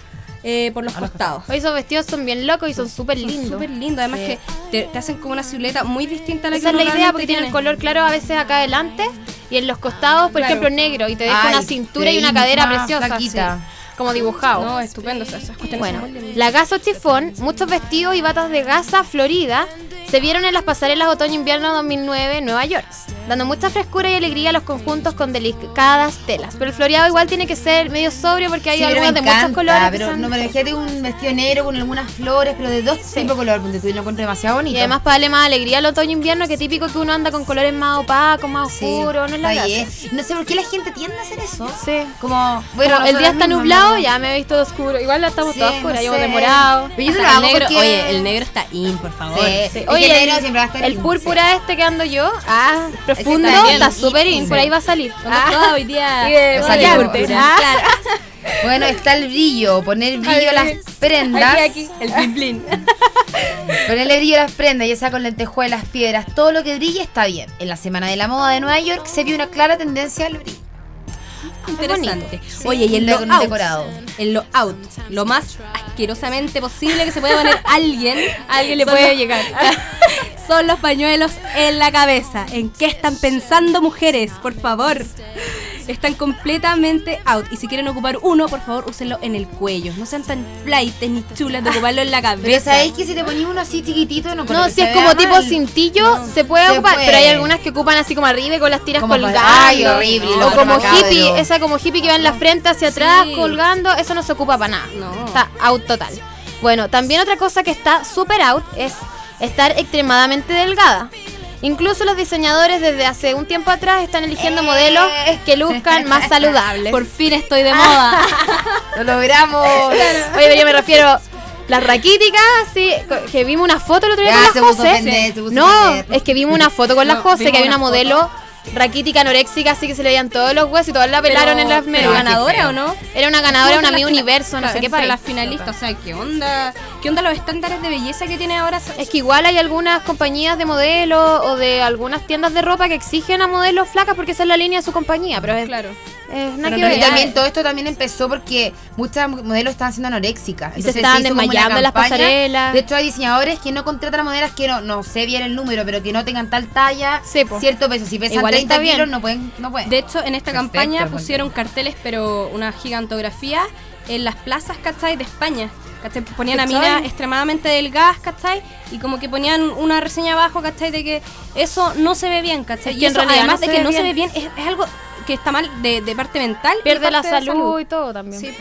eh, por los costados. Hoy esos vestidos son bien locos y son súper lindos. Súper lindo, además que te, te hacen como una silueta muy distinta a la Esa que es la idea porque tiene el color claro a veces acá adelante y en los costados, por Claro. ejemplo, negro y te deja Ay, una cintura y una cadera preciosa. Como dibujado. No, estupendo, esas cuestiones Bueno, la gasa chifón, muchos vestidos y batas de gasa florida se vieron en las pasarelas otoño-invierno 2009 en Nueva York, dando mucha frescura y alegría a los conjuntos con delicadas telas. Pero el floreado igual tiene que ser medio sobrio porque hay Sí, me de muchos colores. que Pero son- no me imagínate un vestido negro con algunas flores, pero de dos tipos de color, porque tú lo encuentro demasiado bonito. y además para darle más alegría al otoño-invierno, que típico que uno anda con colores más opacos, más Sí, oscuros, no es la gracia. No sé por qué la gente tiende a hacer eso. Sí. Como, Bueno, el día está nublado, ¿no? ya me he visto oscuro. Igual estamos Sí, todas oscuras, no llevo demorado. Pero yo O lo sea, hago el negro, porque... Oye, el negro está in, por favor. Sí, Sí. Oye, el el, negro siempre va a estar el in, púrpura este que ando yo, ah, profundo, está súper in, por ahí va a salir. Ah, hoy día. Ah. Bueno, está el brillo, poner brillo a las prendas. Aquí, aquí. El blin blin. Ponerle brillo a las prendas, ya sea con lentejuelas, piedras, todo lo que brille está bien. En la Semana de la Moda de Nueva York se vio una clara tendencia al brillo. Interesante. Sí, Oye, y de- lo out. decorado. El lo out. Lo más asquerosamente posible que se puede poner alguien. Alguien le puede los- llegar. Son los pañuelos en la cabeza. ¿En qué están pensando mujeres? Por favor. Están completamente out. Y si quieren ocupar uno, por favor, úsenlo en el cuello. No sean tan flightes ni chulas de ocuparlo en la Pero cabeza. sabéis que si te ponías uno así chiquitito, no No, si es como tipo mal. cintillo, se puede Se ocupar, puede. pero hay algunas que ocupan así como arriba y con las tiras Como colgando. ay, horrible, lo o como hippie, esa como hippie que va en la frente hacia atrás Sí. colgando, eso no se ocupa para nada. No. Está out total. Bueno, también otra cosa que está super out es estar extremadamente delgada. Incluso los diseñadores desde hace un tiempo atrás están eligiendo modelos que luzcan más saludables. Por fin estoy de moda. Lo logramos. Oye, pero yo me refiero las raquíticas, sí, que vimos una foto el otro día Ya, con se la puso José. no, es que vimos una foto con la No, José, que hay una una modelo raquítica anoréxica, así que se le veían todos los huesos y todas la pelaron en las medias. ganadora o no? Era una ganadora, una mi las fina- universo, no sé qué para las finalistas, o sea, ¿qué onda? ¿Qué onda los estándares de belleza que tiene ahora? Es que igual hay algunas compañías de modelos o de algunas tiendas de ropa que exigen a modelos flacas porque esa es la línea de su compañía, pero es, Claro. es Pero también todo esto también empezó porque muchas modelos estaban siendo anoréxicas. Y se estaban desmayando las pasarelas. De hecho, hay diseñadores que no contratan a modelos que no, no sé bien el número, pero que no tengan tal talla, Sí, po. cierto peso. Si pesan Igual 30 está bien. kilos, no pueden. No pueden. De hecho, en esta Perfecto, campaña pusieron carteles, pero una gigantografía en las plazas, ¿cachai? De España. ¿Cachai? Ponían a minas extremadamente delgadas, ¿cachai? Y como que ponían una reseña abajo, ¿cachai? De que eso no se ve bien, ¿cachai? Es y que eso, realidad además no de que no se ve bien, es, es algo que está mal de, de parte mental. y Pierde la salud, y todo también. Sí,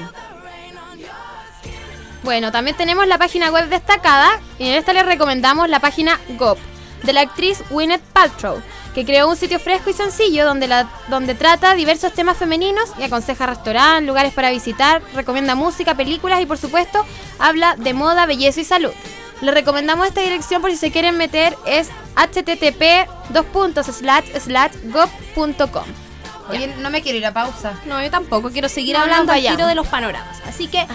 Bueno, también tenemos la página web destacada y en esta les recomendamos la página GOP de la actriz Gwyneth Paltrow, que creó un sitio fresco y sencillo donde, donde trata diversos temas femeninos y aconseja restaurantes, lugares para visitar, recomienda música, películas y por supuesto habla de moda, belleza y salud. Les recomendamos esta dirección por si se quieren meter es http gop.com. Oye, no me quiero ir a pausa. No, yo tampoco. Quiero seguir No, hablando al tiro de los panoramas. Así que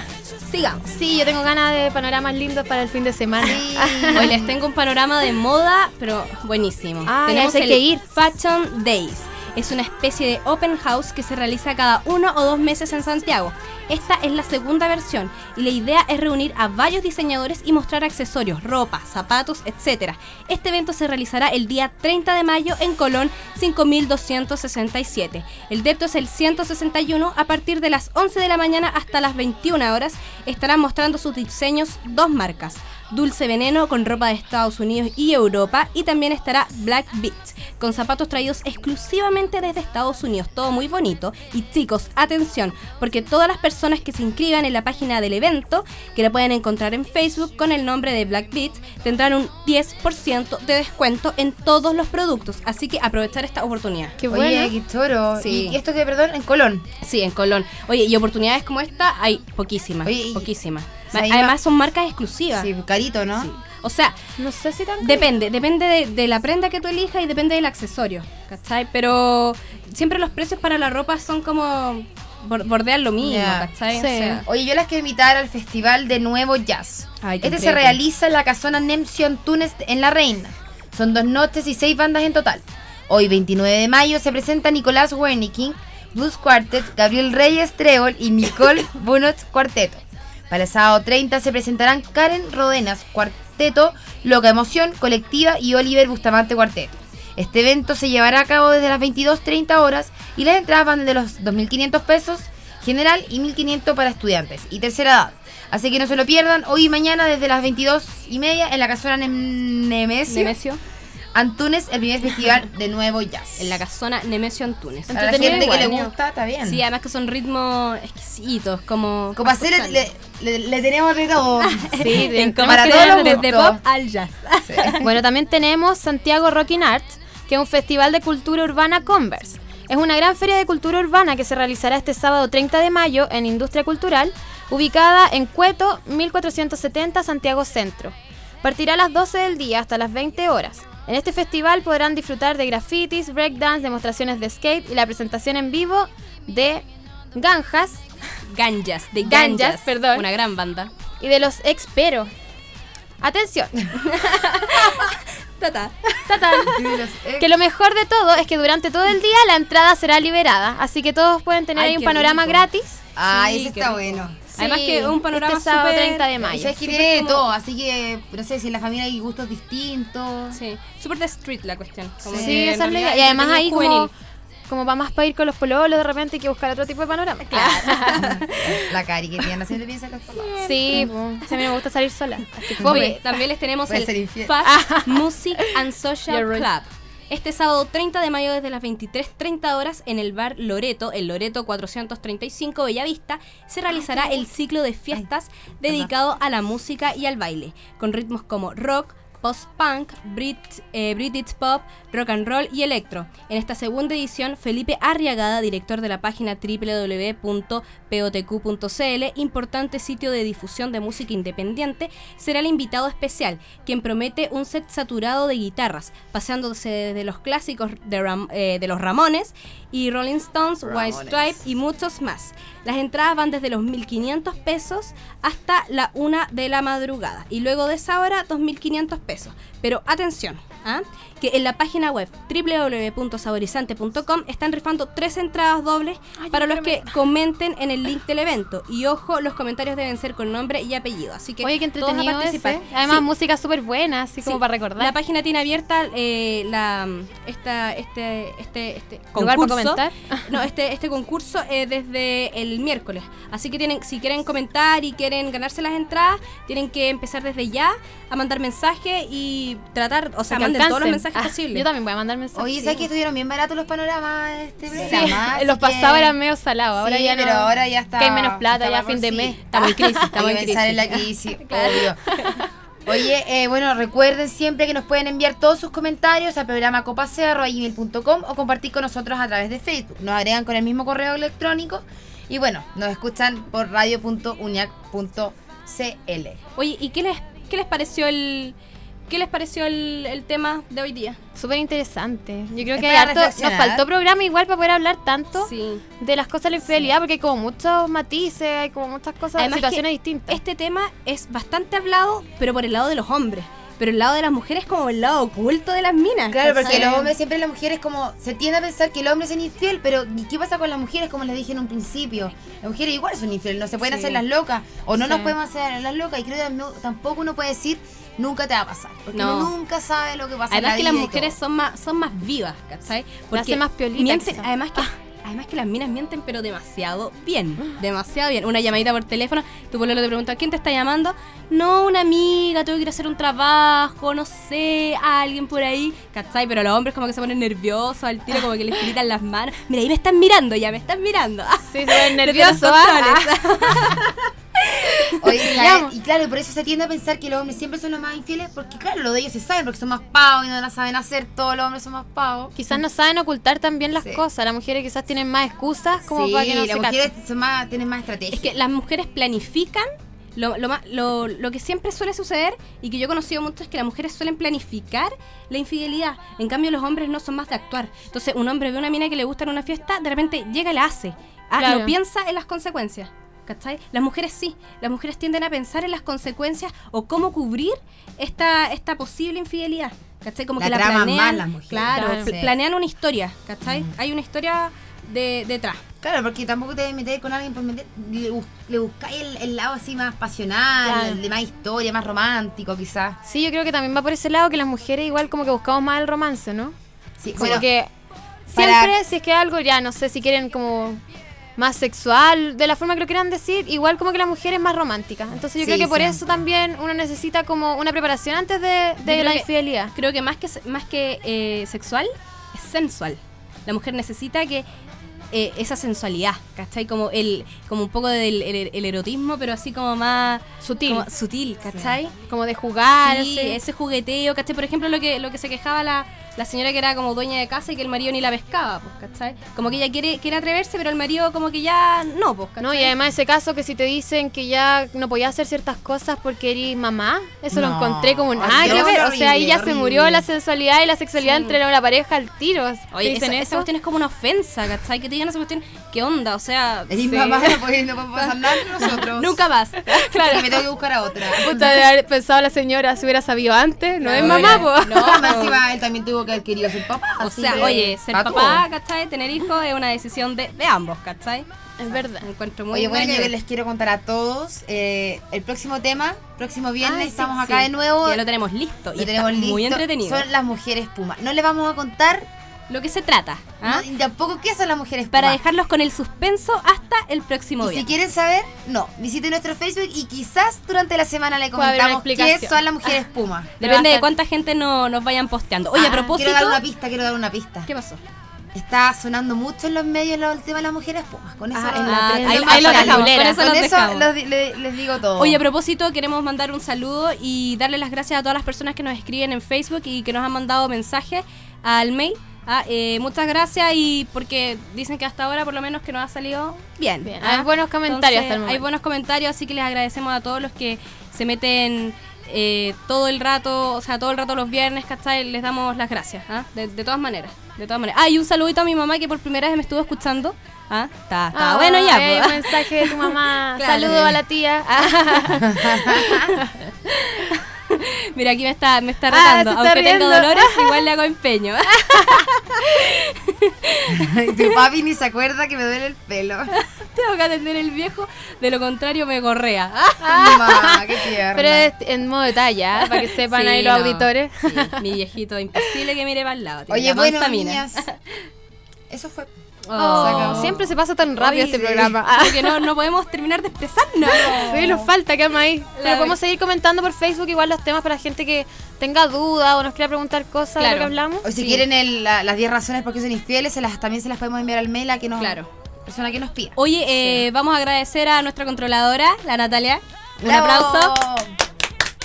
sigamos. Sí, yo tengo ganas de panoramas lindos para el fin de semana. Hoy les tengo un panorama de moda, pero buenísimo. Ah, Tenemos el que ir. Fashion Days. Es una especie de open house que se realiza cada uno o dos meses en Santiago. Esta es la segunda versión y la idea es reunir a varios diseñadores y mostrar accesorios, ropa, zapatos, etc. Este evento se realizará el día 30 de mayo en Colón 5267. El depto es el 161 a partir de las 11 de la mañana hasta las 21 horas. Estarán mostrando sus diseños dos marcas. Dulce Veneno con ropa de Estados Unidos y Europa y también estará Black Beats con zapatos traídos exclusivamente desde Estados Unidos, todo muy bonito. Y chicos, atención, porque todas las personas que se inscriban en la página del evento, que la pueden encontrar en Facebook con el nombre de Black Beats, tendrán un 10% de descuento en todos los productos, así que aprovechar esta oportunidad. Qué Oye, bueno. qué choro. Sí. ¿Y esto que, perdón, en Colón? Sí, en Colón. Oye, y oportunidades como esta hay poquísimas, Oye, y- poquísimas. Además son marcas exclusivas. Sí, carito, ¿no? Sí. O sea, No sé si tan Depende, depende de, de la prenda que tú elijas y depende del accesorio, ¿cachai? Pero siempre los precios para la ropa son como bor- bordean lo mismo, Ya. ¿cachai? O Sí. sea, Oye, yo las quiero invitar al Festival de Nuevo Jazz. Ay, qué este se realiza en la casona Nemsion Túnez en La Reina. Son dos noches y seis bandas en total. Hoy, 29 de mayo, se presenta Nicolás Wernicking, Blues Quartet, Gabriel Reyes Trébol y Nicole Bunot Cuarteto. Para el sábado 30 se presentarán Karen Rodenas Cuarteto, Loca Emoción Colectiva y Oliver Bustamante Cuarteto. Este evento se llevará a cabo desde las 22.30 horas y las entradas van de los 2.500 pesos general y 1.500 para estudiantes y tercera edad. Así que no se lo pierdan hoy y mañana desde las 22 y media en la casona Nem- Nemesio, Nemesio, Antunes, el primer festival de Nuevo Jazz. en la casona Nemesio Antunes. Para la gente que le gusta, está bien. Sí, además que son ritmos exquisitos, como... Como hacer, le, le- le tenemos de todo. Sí, En para todos los de- Desde pop al jazz. Bueno, también tenemos Santiago Rocking Arts, que es un festival de cultura urbana Converse. Es una gran feria de cultura urbana que se realizará este sábado 30 de mayo en Industria Cultural, ubicada en Cueto, 1470 Santiago Centro. Partirá a las 12 del día hasta las 20 horas. En este festival podrán disfrutar de grafitis, breakdance, demostraciones de skate y la presentación en vivo de Ganjas Ganjas, de Ganjas, Ganjas, perdón. Una gran banda. y de los Expero. Atención, Tata. tatán. Que lo mejor de todo es que durante todo el día la entrada será liberada, así que todos pueden tener Ay, ahí un panorama rico. gratis. Ay, Sí, ese qué está rico. bueno. Además que un panorama este sábado súper- 30 de mayo. que tiene de como- todo, así que no sé si en la familia hay gustos distintos. Sí, súper de street la cuestión. Como Sí, que en esa es la idea. Y además ahí como, como va más para ir con los pololos, de repente hay que buscar otro tipo de panorama. La cari que tiene, siempre piensa que es papá. Sí, pues, a mí me gusta salir sola. Así. Oye, también les tenemos Puede el. Fast Music and Social. Club. Este sábado 30 de mayo desde las 23.30 horas en el bar Loreto, el Loreto 435 Bellavista, se realizará el ciclo de fiestas dedicado a la música y al baile, con ritmos como rock, post-punk, Brit, eh, British pop, rock and roll y electro. En esta segunda edición, Felipe Arriagada, director de la página www.potq.cl, importante sitio de difusión de música independiente, será el invitado especial, quien promete un set saturado de guitarras, paseándose desde los clásicos de, Ram- eh, de los Ramones y Rolling Stones, White Stripe y muchos más. Las entradas van desde los 1.500 pesos hasta la 1 de la madrugada y luego de esa hora 2.500 pesos. Pero atención, ¿ah? Que en la página web www.saborizante.com están rifando tres entradas dobles para los que comenten en el link del evento. Y ojo, los comentarios deben ser con nombre y apellido. Así que Oye, qué todos a entretenido participar. ese. Además, Sí, música súper buena, así como Sí, para recordar. La página tiene abierta eh, la, esta, este, este, este ¿Lugar para concurso. comentar? No, este, este concurso eh, desde el miércoles. Así que tienen, si quieren comentar y quieren ganarse las entradas, tienen que empezar desde ya a mandar mensajes y tratar, o sea, Que manden todos los alcancen. Ah, posibles. Yo también voy a mandar mensajes. Oye, ¿sabes que estuvieron bien baratos los panoramas este Sí, programa? los pasados eran medio salados, ahora Sí, ya no. pero ahora ya está. Que hay menos plata, ya fin de sí. mes. Estamos en crisis, estamos en la crisis, obvio. Oye, eh, bueno, recuerden siempre que nos pueden enviar todos sus comentarios al programa copacerro.com o compartir con nosotros a través de Facebook. Nos agregan con el mismo correo electrónico y bueno, nos escuchan por radio.uniac.cl. Oye, ¿y qué les, qué les pareció el, ¿qué les pareció el, el tema de hoy día? Súper interesante. Yo creo Es que hay harto- nos faltó programa igual para poder hablar tanto Sí. de las cosas de la infidelidad, porque hay como muchos matices, hay como muchas cosas, Además situaciones distintas. Este tema es bastante hablado, pero por el lado de los hombres. Pero el lado de las mujeres como el lado oculto de las minas. Claro, porque los hombres siempre las mujeres como se tiende a pensar que el hombre es infiel, pero ¿y qué pasa con las mujeres? Como les dije en un principio, las mujeres igual son infieles, no se pueden Sí. hacer las locas o no Sí. nos podemos hacer las locas y creo que no- tampoco uno puede decir nunca te va a pasar, porque No. uno nunca sabe lo que pasa. en Además la que las vida mujeres son más, son más vivas, ¿cachai? hace más piolita, mienten- además que además que las minas mienten pero demasiado bien, demasiado bien. Una llamadita por teléfono, tu pololo te pregunta, ¿quién te está llamando? No, una amiga, tengo que ir a hacer un trabajo, no sé, alguien por ahí, ¿cachai? Pero los hombres como que se ponen nerviosos al tiro, como que les gritan las manos. Mira, ahí me están mirando, ya me están mirando. Sí, súper Desde los nervioso. ¿ah? controles. Oye, y claro, por eso se tiende a pensar que los hombres siempre son los más infieles, porque claro, lo de ellos se saben, porque son más pavos y no la saben hacer, todos los hombres son más pavos. Quizás no saben ocultar también las Sí. cosas. Las mujeres quizás tienen más excusas como sí, para que no las se mujeres son más, tienen más estrategia. Es que las mujeres planifican. Lo, lo, más- lo, lo que siempre suele suceder y que yo he conocido mucho es que las mujeres suelen planificar la infidelidad. En cambio, los hombres no son más de actuar. Entonces, un hombre ve una mina que le gusta en una fiesta, de repente llega y la hace. Ah, Claro. No piensa en las consecuencias. ¿Cachai? Las mujeres sí. Las mujeres tienden a pensar en las consecuencias o cómo cubrir esta, esta posible infidelidad. ¿Cachai? Como La que la planean. más las mujeres. Claro, Claro. pl- Sí. planean una historia. ¿Cachai? Hay una historia de, detrás. Claro, porque tampoco te meter con alguien por meter. Le, bus- le buscáis el, el lado así más pasional, Claro. el de más historia, más romántico, quizás. Sí, yo creo que también va por ese lado que las mujeres igual como que buscamos más el romance, ¿no? Sí, Como bueno, que para- siempre, si es que algo ya, no sé si quieren como más sexual, de la forma que lo quieran decir, igual como que la mujer es más romántica. Entonces yo Sí, creo que por siempre. eso también uno necesita como una preparación antes de, la que- infidelidad. Creo que más que, más que eh, sexual, es sensual. La mujer necesita que eh, esa sensualidad, ¿cachai? Como el como un poco del el, el erotismo, pero así como más Sutil. como sutil, ¿cachai? Como de jugar, Sí, ese jugueteo, ¿cachai? Por ejemplo, lo que, lo que se quejaba la, la señora que era como dueña de casa y que el marido ni la pescaba, pues, ¿cachai? Como que ella quiere, quiere atreverse, pero el marido como que ya no, pues, ¿cachai? No, y además ese caso que si te dicen que ya no podías hacer ciertas cosas porque eres mamá, eso lo No, encontré como nada ay, que no, ver. O sea, ahí ya se murió la sensualidad y la sexualidad Sí. entre la pareja al tiro. ¿Te Oye, dicen esa, esa eso? cuestión es como una ofensa, ¿cachai? Que te digan esa cuestión, ¿qué onda? O sea, Eres Sí. mamá, no podemos no podemos pasar nada entre nosotros. nunca más. Claro. Me tengo que buscar a otra. Puta, de haber pensado la señora si hubiera sabido antes, no, es No, mamá, era- po. No, más encima él también tuvo que haber querido ser papá. O así sea, que- oye, ser pa' papá. ¿cachai? Tener hijos es una decisión de, de ambos, ¿cachai? Es verdad. Me encuentro muy Oye, bueno, yo les quiero contar a todos eh, el próximo tema, próximo viernes Ay, sí, estamos acá sí, de nuevo. Ya lo tenemos listo. lo y está tenemos listo. muy entretenido. Son las mujeres Puma. No le vamos a contar Lo que se trata. ¿ah? no, y tampoco qué son las mujeres Para Puma. dejarlos con el suspenso hasta el próximo Y si día. quieren saber, no, visiten nuestro Facebook y quizás durante la semana le comentamos qué son las mujeres Puma. Depende de cuánta gente no, nos vayan posteando. Oye, Ah, a propósito. Quiero dar una pista, quiero dar una pista. ¿Qué pasó? Está sonando mucho en los medios lo- el tema de las mujeres Pumas. Con eso, Ah, en en la la prensa ahí- nacional. ahí lo dejamos, con eso Con nos eso dejamos. los di- le- les digo todo. Oye, a propósito, queremos mandar un saludo y darle las gracias a todas las personas que nos escriben en Facebook y que nos han mandado mensajes al mail. Ah, eh, muchas gracias y porque dicen que hasta ahora por lo menos que nos ha salido bien. Bien, ah. hay buenos comentarios Entonces, hasta el momento. Hay buenos comentarios, así que les agradecemos a todos los que se meten eh, todo el rato, o sea, todo el rato los viernes, ¿cachai? Les damos las gracias, ¿ah? de, de todas maneras, de todas maneras. Ah, y un saludito a mi mamá que por primera vez me estuvo escuchando. Ah, está, está Ah, bueno ya. hay un mensaje de tu mamá. Claro. Saludo a la tía. Mira, aquí me está, me está Ah, retando. está Aunque tengo riendo. dolores, igual le hago empeño. tu papi ni se acuerda que me duele el pelo. Tengo que atender el viejo, de lo contrario me gorrea. Mamá, qué tierna. Pero es en modo detalle, ¿ah? para que sepan Sí, ahí los no. auditores. Sí, mi viejito, imposible que mire para el lado. tiene Oye, bueno, niñas. Eso fue. Oh. Se siempre se pasa tan rápido este sí. programa. Porque no, no podemos terminar de expresarnos. Sí, nos falta, quedamos ahí. La- Pero podemos seguir comentando por Facebook igual los temas para la gente que tenga dudas o nos quiera preguntar cosas de lo que hablamos. O si Sí. quieren el- la- las 10 razones por qué son infieles, se las, también se las podemos enviar al mail a que nos, Claro. persona que nos pida. Oye, eh, vamos a agradecer a nuestra controladora, la Natalia. Un ¡Bravo! aplauso,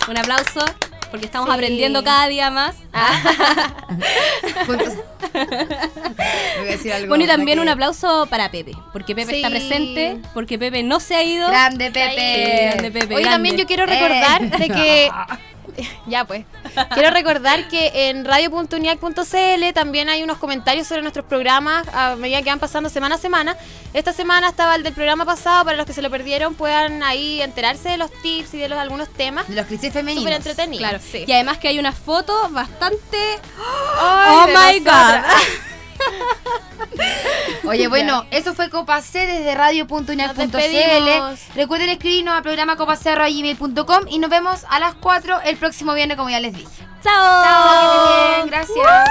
un aplauso, porque estamos Sí. aprendiendo cada día más. Juntos. Voy a decir algo. Bueno, y también que- un aplauso para Pepe, porque Pepe está presente, porque Pepe no se ha ido. Grande Sí, Pepe. grande Pepe. Grande. también yo quiero recordar Eh. de que Ya pues. Quiero recordar que en radio.uniac.cl también hay unos comentarios sobre nuestros programas a medida que van pasando semana a semana. Esta semana estaba el del programa pasado, para los que se lo perdieron puedan ahí enterarse de los tips y de los algunos temas. De los clichés femeninos. Súper entretenidos. Claro, sí. y además que hay una foto bastante... ¡Oh, de my nosotras. Oye, bueno, eso fue Copa C desde despedimos. Recuerden escribirnos a programa copacerro.gmail.com y nos vemos a las 4 el próximo viernes, como ya les dije. ¡Chao! Chao, bien, gracias.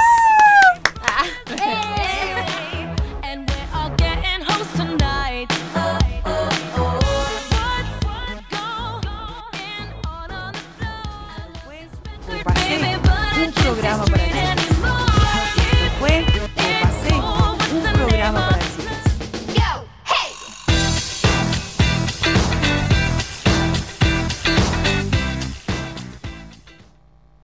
Un programa para